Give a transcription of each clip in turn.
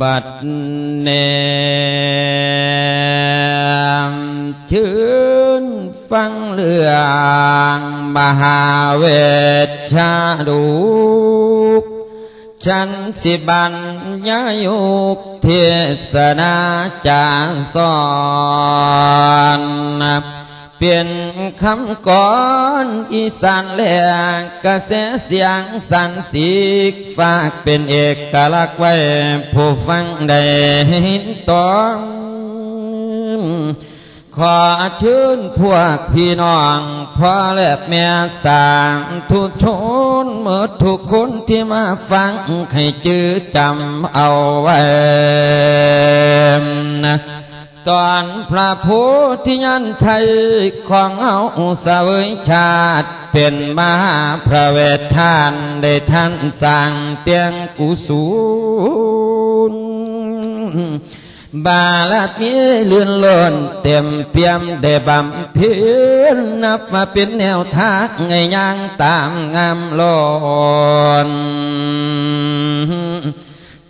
บัดเนมชื่นฟังเรื่องมหาเวชชาดูกฉันสิบัญญายุกเทศนาจาสอน เปลี่ยนคำก่อนอีสานแหลกกระแสเสียงสันสีกฝากเป็นเอกลักษณ์ไว้ผู้ฟังได้เห็นต้องขอเชิญพวกพี่น้องพ่อและแม่สางทุกชนเมื่อทุกคนที่มาฟังให้จืดจำเอาไว้นะ ตอนพระโพธิยันไทยของเอาสวยชาติเป็นมหาพระเวทท่านได้ท่านสร้างเตียงกุศลบาลมีเลื่อนล้นเต็มเปี่ยมได้บำเพ็ญนับมาเป็นแนวทางไงย่างตามงามลอน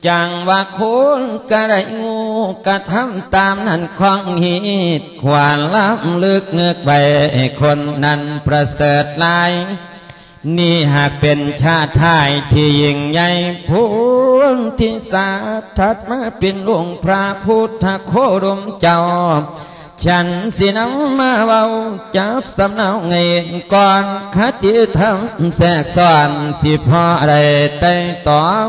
จังว่าคนกระไดงูกระทำตามนั้นของหิตควานล้ำลึกเงือกไปคนนั้นประเสริฐลาย นี่หากเป็นชาติไทยที่ยิ่งใหญ่พูนที่สาทัดมาเป็นหลวงพระพุทธโคดมเจ้า ฉันสินำมาเบาจับสำเนาเงินก่อนคติธรรมแทรกซ้อนสิพออะไรไต่ตอง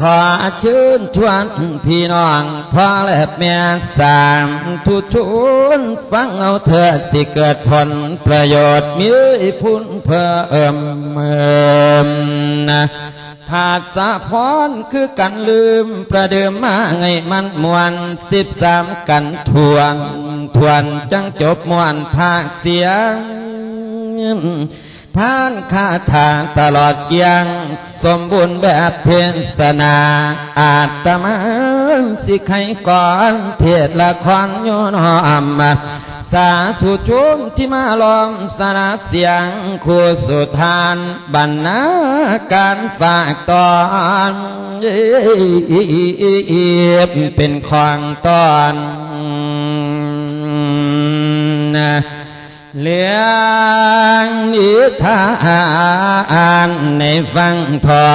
ขอเชิญชวนพี่น้องพ่อและแม่สามทุกทุนฟังเอาเถิดสิเกิดผลประโยชน์มีพุ่นเพิ่มนะถาดสะพรคือกันลืมประเดิมมาไงมันมวนสิบสามกันทวนทวนจังจบมวนภาคเสียง ผ่านคาถาตลอดเกียง สมบูรณ์แบบเพศสนา อาตมาสิไขก่อนเทศละครโยนหอมสาธุชุมที่มาลองสนับเสียงคู่สุทานบรรณาการฝากตอนเป็นของตอนนะ เลี้ยงนิทานในฟังทอ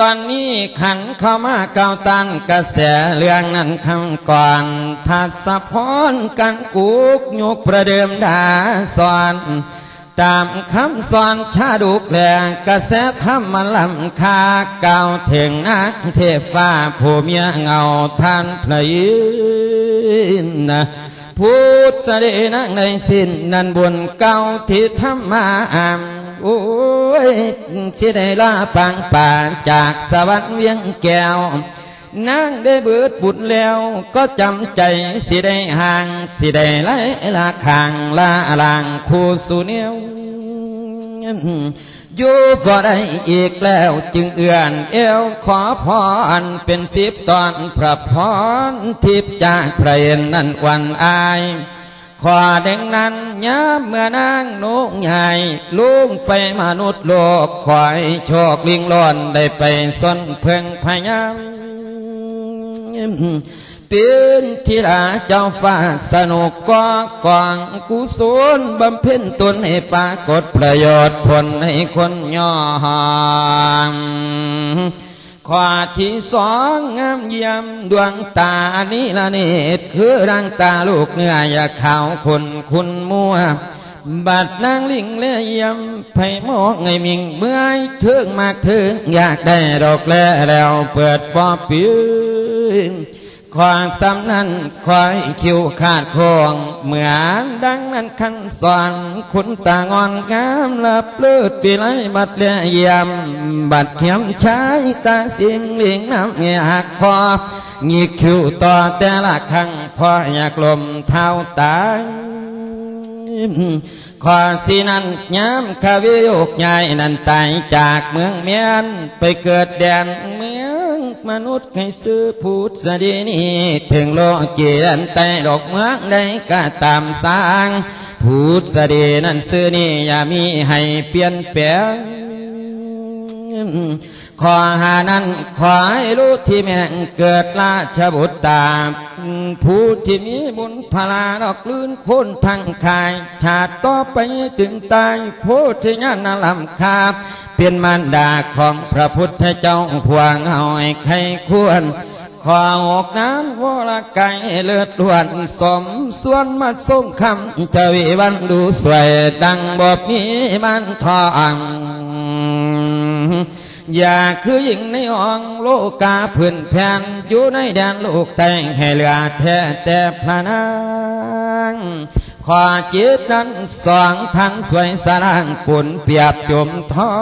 ตอนนี้ขันเข้ามาเก่าตันกระแสเรื่องนั้นคำก่อนทัดสะพรกันกุกยุกประเดิมดาสอนตามคำสอนชาดุกแหลงกระแสธรรมลำคาเก่าถึงนักเทพฟ้าผู้เมียเงาท่านพระยินนะพุทธเดนักในสิ้นนันบุญเก่าที่ทำมาอาม โอ้ยสิได้ลาปังป่าจากสวรรค์เวียงแก้วนางได้เบิดบุญแล้ว ก็จำใจสิได้ห่าง สิได้ไล่ละขางละลางคู่สุเนียวอยู่บ่ได้อีกแล้วจึงเอื้อนเอวขอพรเป็นสิบตอนพระพรทิพจากพระเอ็นนั้นวันอาย ขอเด้งนั้นย้ำเมื่อนางนุกใหญ่ลุงไปมนุษย์โลกคอยโชคลิงล้อนได้ไปสนเพ่งพยายามเป็นธิราเจ้าฟ้าสนุกกอกองกุศลบำเพ็ญตนให้ปรากฏประโยชน์ผลให้คนย่อหาง ขวาที่สองงามเยี่ยมดวงตานี้ละเนตคือร่างตาลูกเนื้ออยาขาวคุณคุณมัวบัดนางลิงเลี้ยมไผ่หมองไงมิงเมื่อยเทิงมากเทิงอยากได้ดอกแลแล้วเปิดปอปีน ความสำนั้นคอยคิวขาดโคงเหมือนดังนั้นคันสอนคุณตางอนงามลับเลือดปีไรบัดเลียเยี่ยมบัดเข็มใช้ตาเสียงเลียงน้ำเงียหักคองีคิวต่อแต่ละครั้งพออยากลมเท้าตายขอสีนั้นย้ำขวิโยกใหญ่นั้นตายจากเมืองเมียนไปเกิดแดนเมือง มนุษย์ให้ซื้อพูดสดีนี้ถึงโลกีดันไตดอกเมืองได้ก็ตามสร้างพูดสดีนั้นซื้อนี่อย่ามีให้เปลี่ยนแปลงขอหานั้นขอให้รู้ที่แม่งเกิดราชบุตรตาผู้ที่มีบุญพลาดอกลื่นคนทั้งคาย ชาติต่อไปถึงตายโพธิญาณลำคา เป็นมารดาของพระพุทธเจ้าพวงเอาให้ใครควรขออกน้ำวรไก่เลือดล้วนสมส่วนมัดส่งคำจะวิวันดูสวยดังบอบมีมันทองอย่าคือหญิงในอ่องโลกาพื้นแผ่นอยู่ในแดนโลกแต่งให้เหลือแท้แต่พระนาง ขอจิตนั้นสองทั้งสวยสรางปุ่นเปียบจมท้อ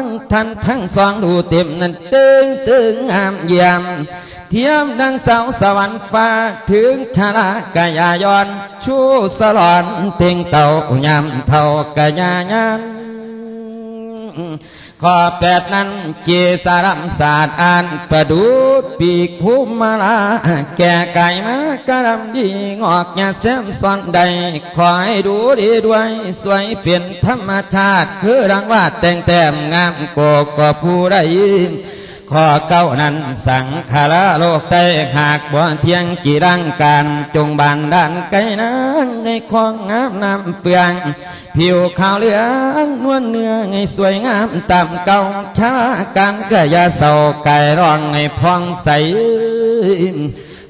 งท่านทั้งสองดูเต็มนั้นตึงตึงงามเยี่ยม เทียมดังเสาสวรรค์ฟ้าถึงชลากายายอนชูสลอนเต็งเต่ายำเท่ากายายาน ข้อแปดนั้นเจสารัมศาสตร์อ่านประดูดปีกภูมิมาลาแก่ไก่มากระดำดีงอกยาแซมซ่อนใดคอยดูดีด้วย สวยเปลี่ยนธรรมชาติ คือรังว่าแต่งแต้มงามโกก็ผู้ใด ข้อเก้านั้นสังขารโลกใต้หากบ่เที่ยงกี่รังการจงบานด้านไกลนางในคลองงามน้ำเฟือง ผิวขาวเหลืองนวลเนื้อไงสวยงามตามเก่าชาการก็อย่าเศร้าไก่ร้องให้พองใส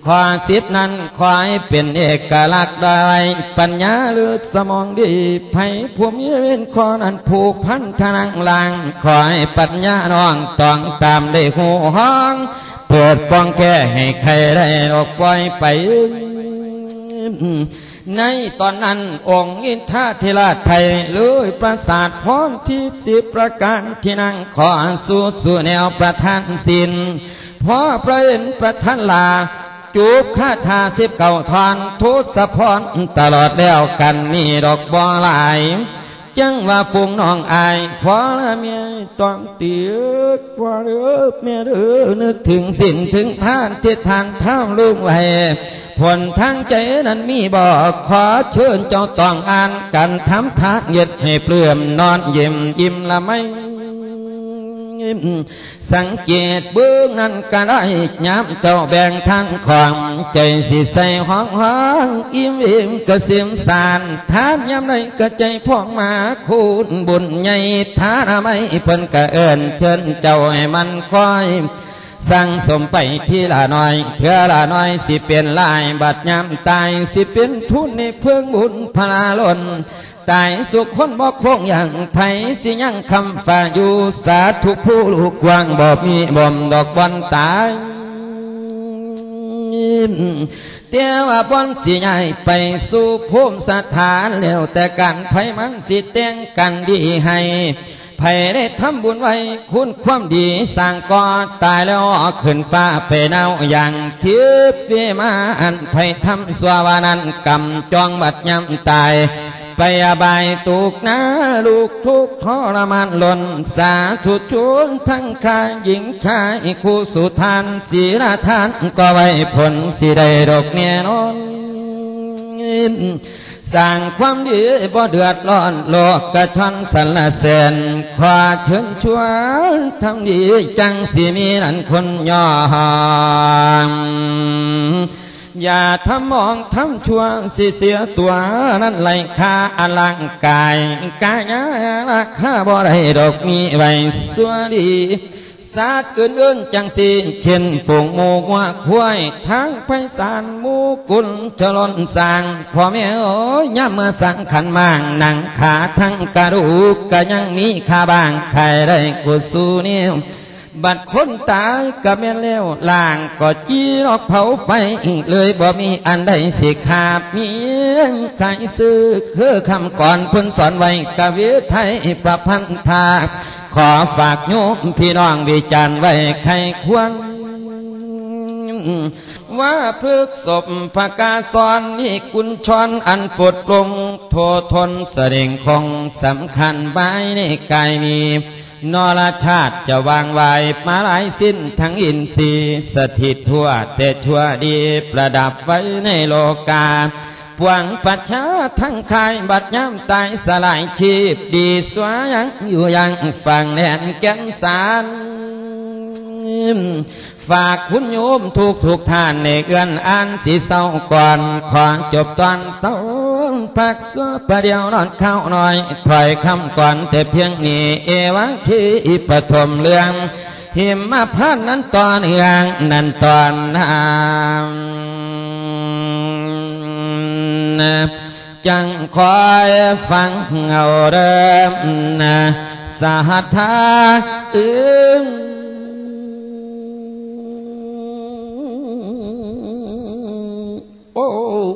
ความสิบนั้นคอยเป็นเอกลักษณ์ได้ ปัญญาเลือดสมองดีไผ่ผู้มีเว้นคอนั้นผูกพันทนังลางคอยปัญญาน้องต้องตามได้หูห้อง เปิดป้องแค่ให้ใครได้ออกปล่อยไปในตอนนั้นองค์อินทาธิราชไทยเลยประสาทพร้อมที่สิบประการที่นั่งขอสู่สู่แนวประธานสินพอประเอ็นประธานลา จูบคาถาสิบเก่าทอนทุสะพรตลอดแล้วกันนี่ดอกบอหลายจังว่าฟุงน้องอายพอละเมียต้องเตียกพอเด้อเมียเด้อนึกถึงสิ่งถึงท่านที่ทานท่าลุงไว้ผลทางใจนั้นมีบอกขอเชิญเจ้าต้องอ่านกันทำทานเย็ดให้เปลื่อมนอนเยิมยิ้มละไม่ สังเกตเบื้องนั้นก็ได้ย้ำเจ้าแบ่งท่านของใจสิใส่ห้องห้องอิ่มอิ่มก็เสียมสารทานย้ำใดก็ใจพ่องมาคูณบุญใหญ่ทานไม่เพิ่นก็เอินเชิญเจ้าให้มันคอยสั่งสมไปที่ละน้อยเพื่อละน้อยสิเป็นลายบัดยามตายสิเป็นทุนในเพื่องบุญพลาล้น ตายสุขคนบ่คงอย่างไผสิยังคำฝ่าอยู่สาธุผู้ลูกกวางบ่มีบ่มดอกบอนตายเตี้ยว่าบอนสิใหญ่ไปสู่ภูมิสถานแล้วแต่กันไผมันสิแต่งกันดีให้ไผได้ทำบุญไว้คุณความดีสร้างก่อตายแล้วขึ้นฟ้าไปเนาอย่างทิพย์เวมาอันไผทำสวานันกำจองบัดยำตาย ไปอบายตุกนาลูกทุกทรมานหล่นสาธุชนทั้งชายหญิงชายคู่สุทานศีลทานก็ไว้ผลสิได้ดอกแน่นอนสร้างความดีบ่เดือดร้อนโลกกระชอนสรรเสริญขอเชิญชวนทำดีจังสิมีนันคนยอม อย่าทำมองทำชั่วสิเสียตัวนั้นไหลค่าอลังกายกายราคาบ่ได้ดอกมีไว้สวดีศาสตร์เกินเอื้นจังสีเช่นฝูงหมูว่าควายทั้งไพศาลหมูกุลชลนสางพ่อแม่โอ้ย่ำเมื่อสังขันมางหนังขาทั้งกระดูกก็ยังมีค่าบางใครได้กุศลเนี่ย บัดคนตายก็แม่นแล้วล่างก็จี้รอกเผาไฟ เลยบ่มีอันใดสิขาบมีใครซื้อคือคำก่อนพุ่นสอนไว้กวิไทยประพันธาขอฝากโยมพี่น้องวิจารณ์ไว้ใครควรว่าพฤกศพภากาสอนนี่กุญชอนอันปวดปลงโททนแสด็งคงสำคัญใบในกายมี นรชาติจะวางไว้มาหลายสิ้นทั้งอินทรีย์สถิตทั่วแต่ชั่วดีประดับไว้ในโลกาปวงปัจฉาทั้งคายบัดย่ำตายสลายชีพดีสวายังอยู่ยังฟังแหนแก่นสาร มฝากคุณโยมทุกทุกท่านในเกื้อนอันสีเศร้าก่อนขอจบตอนเศร้าพักสัวประเดี๋ยวนอนเข้าหน่อยถอยคำก่อนแต่เพียงนี้เอวังคีปฐมเรื่องหิมมาพัดนั้นตอนเอืองนั้นตอนนามจังคอยฟังเงาเริ่มนะสหัทธาอื่น